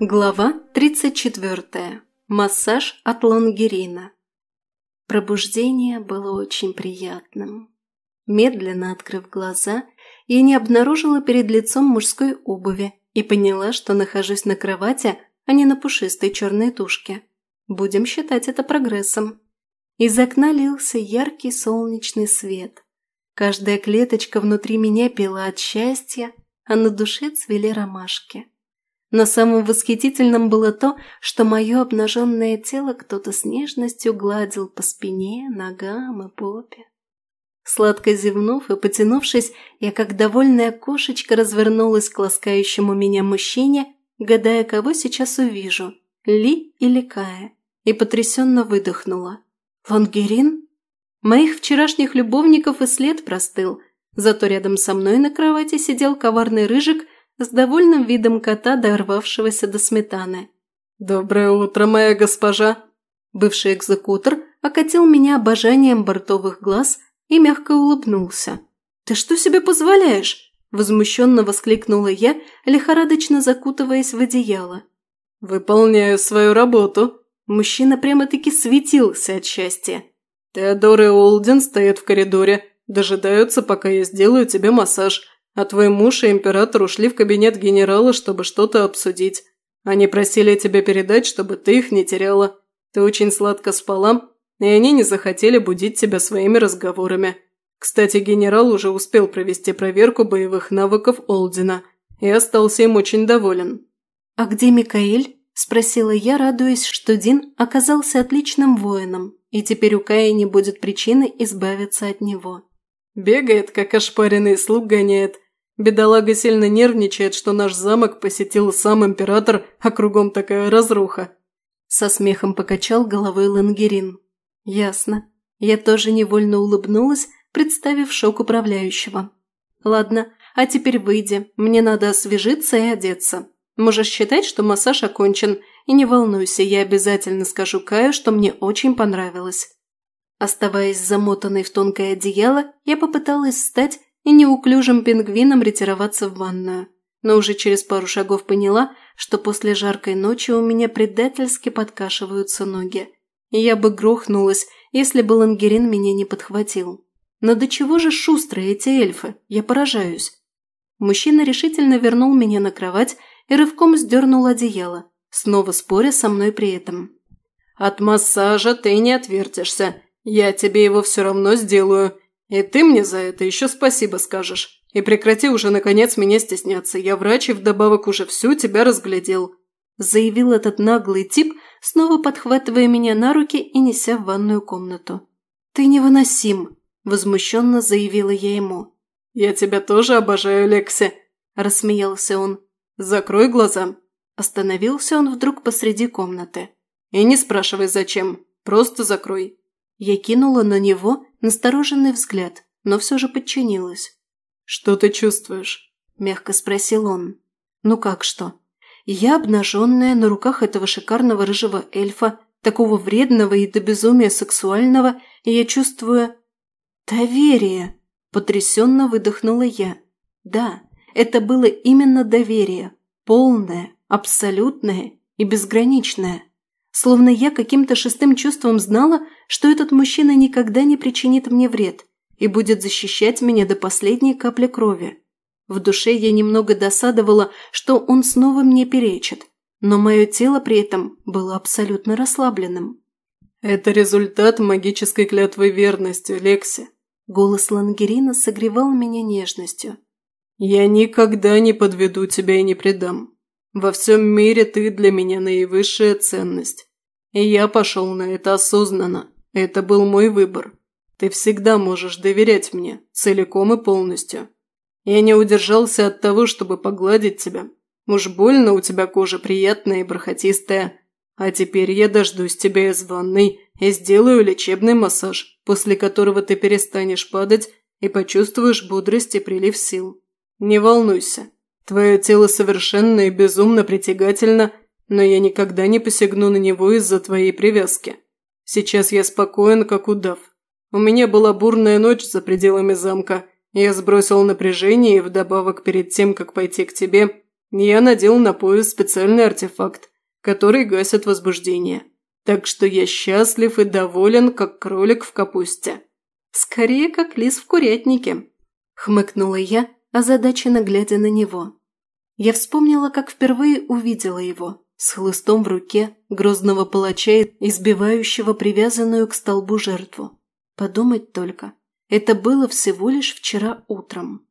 Глава 34. Массаж от лонгерина. Пробуждение было очень приятным. Медленно открыв глаза, я не обнаружила перед лицом мужской обуви и поняла, что нахожусь на кровати, а не на пушистой черной тушке. Будем считать это прогрессом. Из окна лился яркий солнечный свет. Каждая клеточка внутри меня пела от счастья, а на душе цвели ромашки. Но самым восхитительным было то, что мое обнаженное тело кто-то с нежностью гладил по спине, ногам и попе. Сладко зевнув и потянувшись, я как довольная кошечка развернулась к ласкающему меня мужчине, гадая, кого сейчас увижу – Ли или Кая, и потрясенно выдохнула. «Лонгерин?» Моих вчерашних любовников и след простыл, зато рядом со мной на кровати сидел коварный рыжик с довольным видом кота, дорвавшегося до сметаны. «Доброе утро, моя госпожа!» Бывший экзекутор окатил меня обожанием бортовых глаз и мягко улыбнулся. «Ты что себе позволяешь?» – возмущенно воскликнула я, лихорадочно закутываясь в одеяло. «Выполняю свою работу!» Мужчина прямо-таки светился от счастья. «Теодор и Олден стоят в коридоре, дожидаются, пока я сделаю тебе массаж. А твой муж и император ушли в кабинет генерала, чтобы что-то обсудить. Они просили тебя передать, чтобы ты их не теряла. Ты очень сладко спала, и они не захотели будить тебя своими разговорами. Кстати, генерал уже успел провести проверку боевых навыков Олдина и остался им очень доволен. «А где Микаэль?» – спросила я, радуясь, что Дин оказался отличным воином, и теперь у Кая не будет причины избавиться от него. «Бегает, как ошпаренный слуг гоняет. Бедолага сильно нервничает, что наш замок посетил сам император, а кругом такая разруха». Со смехом покачал головой Лангерин. «Ясно. Я тоже невольно улыбнулась, представив шок управляющего. Ладно, а теперь выйди, мне надо освежиться и одеться. Можешь считать, что массаж окончен, и не волнуйся, я обязательно скажу Каю, что мне очень понравилось». Оставаясь замотанной в тонкое одеяло, я попыталась встать и неуклюжим пингвином ретироваться в ванную. Но уже через пару шагов поняла, что после жаркой ночи у меня предательски подкашиваются ноги. И я бы грохнулась, если бы Лангерин меня не подхватил. Но до чего же шустрые эти эльфы? Я поражаюсь. Мужчина решительно вернул меня на кровать и рывком сдернул одеяло, снова споря со мной при этом. «От массажа ты не отвертишься. Я тебе его все равно сделаю. И ты мне за это еще спасибо скажешь. И прекрати уже, наконец, меня стесняться. Я врач и вдобавок уже всю тебя разглядел», – заявил этот наглый тип, снова подхватывая меня на руки и неся в ванную комнату. «Ты невыносим», – возмущенно заявила я ему. «Я тебя тоже обожаю, Лекси», – рассмеялся он. «Закрой глаза». Остановился он вдруг посреди комнаты. «И не спрашивай, зачем. Просто закрой». Я кинула на него настороженный взгляд, но все же подчинилась. «Что ты чувствуешь?» – мягко спросил он. «Ну как что? Я обнаженная на руках этого шикарного рыжего эльфа, такого вредного и до безумия сексуального, и я чувствую... доверие!» – потрясенно выдохнула я. «Да, это было именно доверие, полное, абсолютное и безграничное. Словно я каким-то шестым чувством знала, что этот мужчина никогда не причинит мне вред и будет защищать меня до последней капли крови. В душе я немного досадовала, что он снова мне перечит, но мое тело при этом было абсолютно расслабленным. «Это результат магической клятвы верности, Лекси». Голос Лангерина согревал меня нежностью. «Я никогда не подведу тебя и не предам. Во всем мире ты для меня наивысшая ценность. И я пошел на это осознанно. Это был мой выбор. Ты всегда можешь доверять мне, целиком и полностью. Я не удержался от того, чтобы погладить тебя. Уж больно у тебя кожа приятная и бархатистая. А теперь я дождусь тебя из ванной и сделаю лечебный массаж, после которого ты перестанешь падать и почувствуешь бодрость и прилив сил. Не волнуйся. Твое тело совершенно и безумно притягательно, но я никогда не посягну на него из-за твоей привязки. Сейчас я спокоен, как удав. У меня была бурная ночь за пределами замка. Я сбросил напряжение и вдобавок перед тем, как пойти к тебе, Я надел на пояс специальный артефакт, который гасит возбуждение. Так что я счастлив и доволен, как кролик в капусте. Скорее, как лис в курятнике. Хмыкнула я, озадаченно глядя на него. Я вспомнила, как впервые увидела его, с хлыстом в руке, грозного палача, избивающего привязанную к столбу жертву. Подумать только, это было всего лишь вчера утром.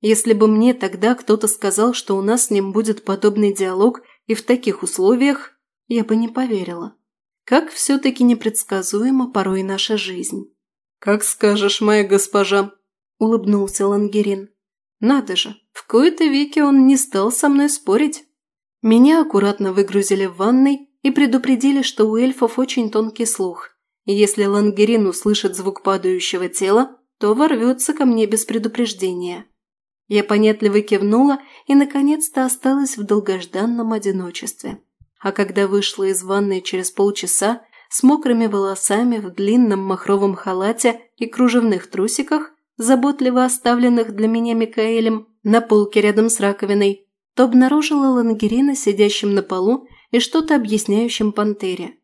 Если бы мне тогда кто-то сказал, что у нас с ним будет подобный диалог и в таких условиях, я бы не поверила. Как все-таки непредсказуема порой наша жизнь. «Как скажешь, моя госпожа», – улыбнулся Лангерин. «Надо же, в кои-то веки он не стал со мной спорить». Меня аккуратно выгрузили в ванной и предупредили, что у эльфов очень тонкий слух, если Лангерин услышит звук падающего тела, то ворвется ко мне без предупреждения. Я понятливо кивнула и, наконец-то, осталась в долгожданном одиночестве. А когда вышла из ванной через полчаса, с мокрыми волосами в длинном махровом халате и кружевных трусиках, заботливо оставленных для меня Микаэлем на полке рядом с раковиной, то обнаружила Лангерина сидящим на полу и что-то объясняющим пантере.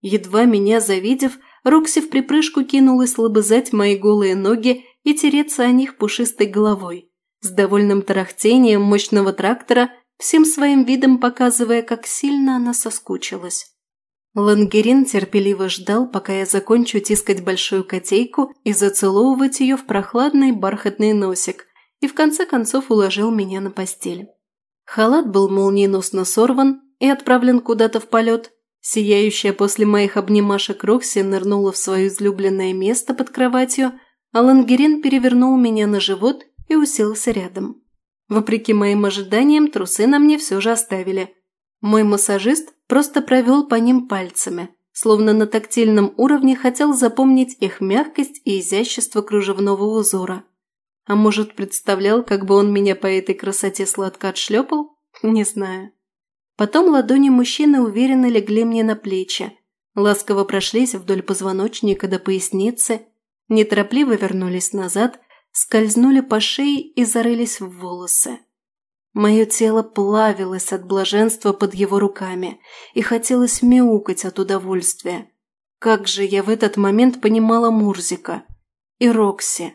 Едва меня завидев, Рокси в припрыжку кинулась лобызать мои голые ноги и тереться о них пушистой головой с довольным тарахтением мощного трактора, всем своим видом показывая, как сильно она соскучилась. Лангерин терпеливо ждал, пока я закончу тискать большую котейку и зацеловывать ее в прохладный бархатный носик, и в конце концов уложил меня на постель. Халат был молниеносно сорван и отправлен куда-то в полет. Сияющая после моих обнимашек Рокси нырнула в свое излюбленное место под кроватью, а Лангерин перевернул меня на живот и уселся рядом. Вопреки моим ожиданиям, трусы на мне все же оставили. Мой массажист просто провел по ним пальцами, словно на тактильном уровне хотел запомнить их мягкость и изящество кружевного узора. А может, представлял, как бы он меня по этой красоте сладко отшлепал? Не знаю. Потом ладони мужчины уверенно легли мне на плечи, ласково прошлись вдоль позвоночника до поясницы, неторопливо вернулись назад – скользнули по шее и зарылись в волосы. Мое тело плавилось от блаженства под его руками и хотелось мяукать от удовольствия. Как же я в этот момент понимала Мурзика и Рокси.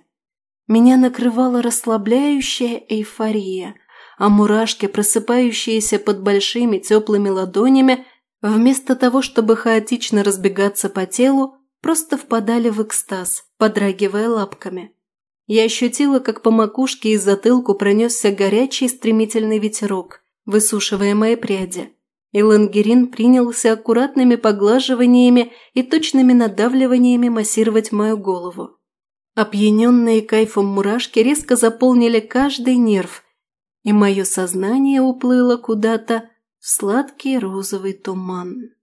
Меня накрывала расслабляющая эйфория, а мурашки, просыпающиеся под большими теплыми ладонями, вместо того, чтобы хаотично разбегаться по телу, просто впадали в экстаз, подрагивая лапками. Я ощутила, как по макушке и затылку пронесся горячий стремительный ветерок, высушивая мои пряди. И Лангерин принялся аккуратными поглаживаниями и точными надавливаниями массировать мою голову. Опьяненные кайфом мурашки резко заполнили каждый нерв, и мое сознание уплыло куда-то в сладкий розовый туман.